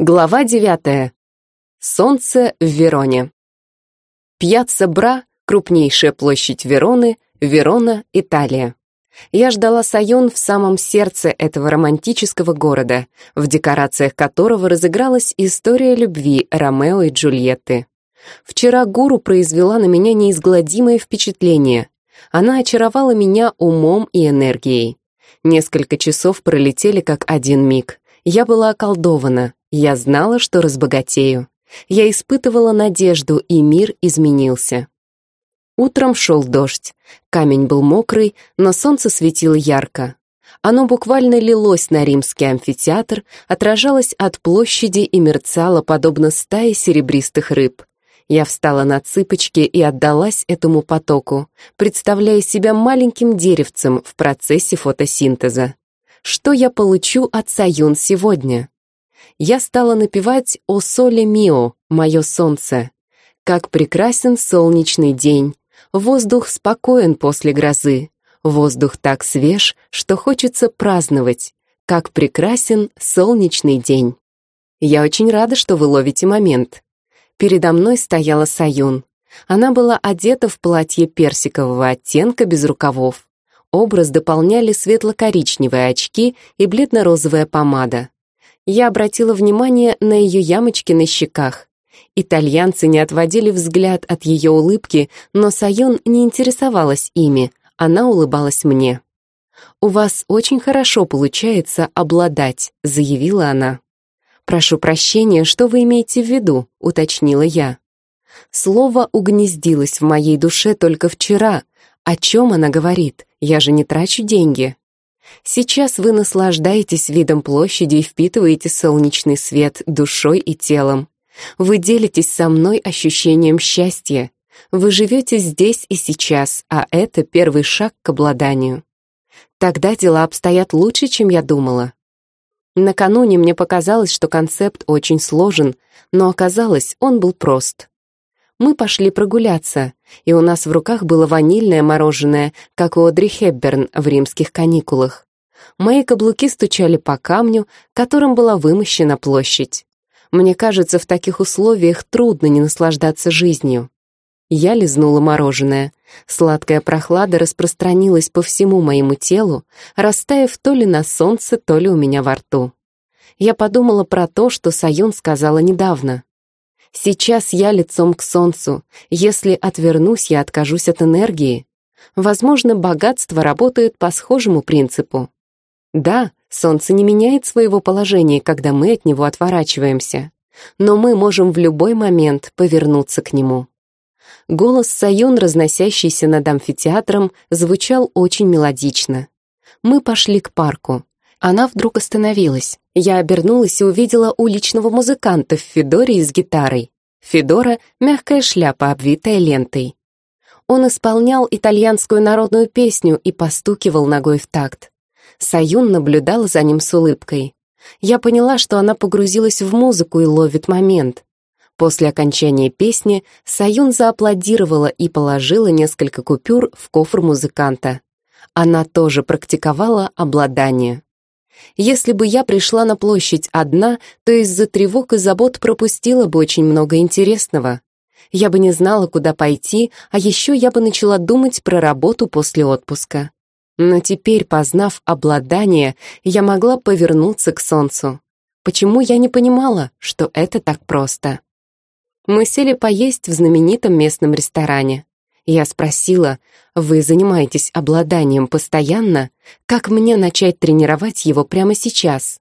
Глава девятая. Солнце в Вероне. Пьяцца Бра, крупнейшая площадь Вероны, Верона, Италия. Я ждала Сайон в самом сердце этого романтического города, в декорациях которого разыгралась история любви Ромео и Джульетты. Вчера гуру произвела на меня неизгладимое впечатление. Она очаровала меня умом и энергией. Несколько часов пролетели как один миг. Я была околдована, я знала, что разбогатею. Я испытывала надежду, и мир изменился. Утром шел дождь. Камень был мокрый, но солнце светило ярко. Оно буквально лилось на римский амфитеатр, отражалось от площади и мерцало, подобно стае серебристых рыб. Я встала на цыпочки и отдалась этому потоку, представляя себя маленьким деревцем в процессе фотосинтеза. Что я получу от Саюн сегодня? Я стала напевать «О соле мио, мое солнце». Как прекрасен солнечный день, воздух спокоен после грозы, воздух так свеж, что хочется праздновать. Как прекрасен солнечный день. Я очень рада, что вы ловите момент. Передо мной стояла Саюн. Она была одета в платье персикового оттенка без рукавов. Образ дополняли светло-коричневые очки и бледно-розовая помада я обратила внимание на ее ямочки на щеках. Итальянцы не отводили взгляд от ее улыбки, но Сайон не интересовалась ими, она улыбалась мне. «У вас очень хорошо получается обладать», — заявила она. «Прошу прощения, что вы имеете в виду?» — уточнила я. Слово угнездилось в моей душе только вчера. О чем она говорит? Я же не трачу деньги. Сейчас вы наслаждаетесь видом площади и впитываете солнечный свет душой и телом. Вы делитесь со мной ощущением счастья. Вы живете здесь и сейчас, а это первый шаг к обладанию. Тогда дела обстоят лучше, чем я думала. Накануне мне показалось, что концепт очень сложен, но оказалось, он был прост. Мы пошли прогуляться, и у нас в руках было ванильное мороженое, как у Одри Хепберн в римских каникулах. Мои каблуки стучали по камню, которым была вымощена площадь. Мне кажется, в таких условиях трудно не наслаждаться жизнью. Я лизнула мороженое. Сладкая прохлада распространилась по всему моему телу, растаяв то ли на солнце, то ли у меня во рту. Я подумала про то, что Саюн сказала недавно. Сейчас я лицом к солнцу. Если отвернусь, я откажусь от энергии. Возможно, богатство работает по схожему принципу. Да, солнце не меняет своего положения, когда мы от него отворачиваемся, но мы можем в любой момент повернуться к нему. Голос Саюн, разносящийся над амфитеатром, звучал очень мелодично. Мы пошли к парку. Она вдруг остановилась. Я обернулась и увидела уличного музыканта в Федоре с гитарой. Федора — мягкая шляпа, обвитая лентой. Он исполнял итальянскую народную песню и постукивал ногой в такт. Саюн наблюдала за ним с улыбкой. Я поняла, что она погрузилась в музыку и ловит момент. После окончания песни Саюн зааплодировала и положила несколько купюр в кофр музыканта. Она тоже практиковала обладание. Если бы я пришла на площадь одна, то из-за тревог и забот пропустила бы очень много интересного. Я бы не знала, куда пойти, а еще я бы начала думать про работу после отпуска. Но теперь, познав обладание, я могла повернуться к солнцу. Почему я не понимала, что это так просто? Мы сели поесть в знаменитом местном ресторане. Я спросила, «Вы занимаетесь обладанием постоянно? Как мне начать тренировать его прямо сейчас?»